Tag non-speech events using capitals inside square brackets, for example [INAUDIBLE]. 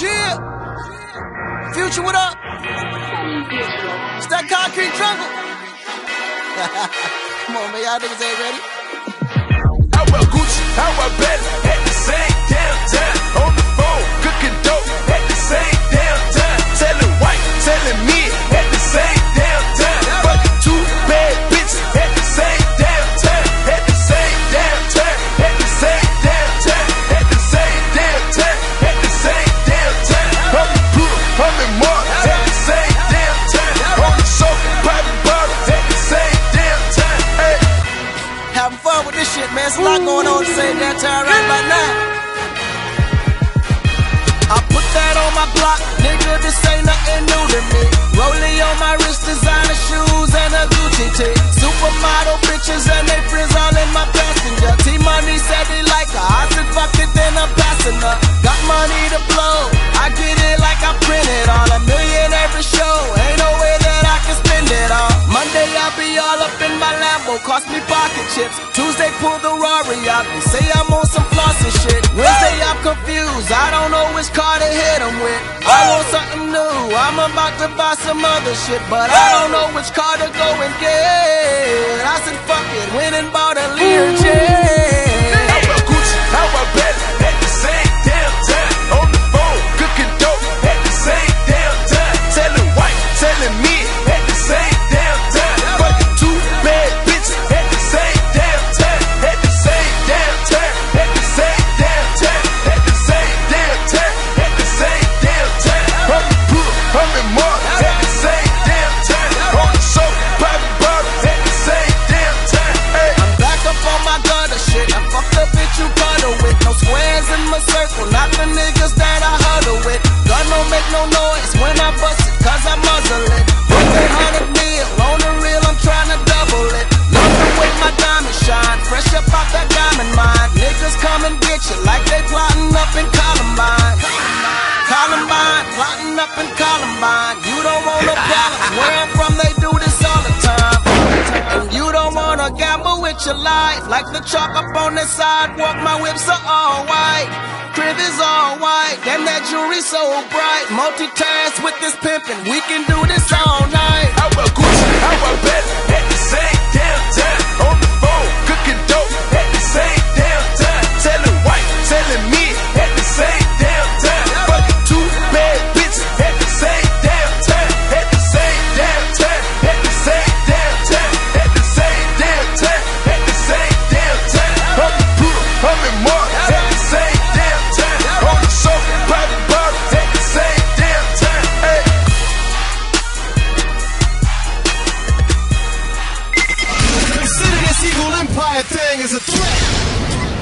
Yeah. Future, what up? It's that concrete jungle. [LAUGHS] Come on, man. Y'all niggas ain't ready. It's a lot going on at the same damn time right about now. I put that on my block, nigga. This ain't nothing new to me. Rollie on my wrist, designer shoes and a Gucci tee. Supermodel bitches and they friends all in my passenger. T Money said he like her. I said fuck it, then I'm passing her. Got money to blow. I get it like I print it all. A million every show. Ain't no way that I can spend it all. Monday I'll be all up in my Lambo. Cost me pocket chips. Tuesday pull the They say I'm on some shit. Wednesday I'm confused. I don't know which car to hit 'em with. I want something new. I'm about to buy some other shit, but I don't know which car to go and get. I said squares in my circle, not the niggas that I huddle with. Gun don't make no noise with your life. Like the chalk up on the sidewalk, my whips are all white. Crib is all white, damn that jewelry so bright. Multitask with this pimpin', we can do this all night. Empire thing is a threat.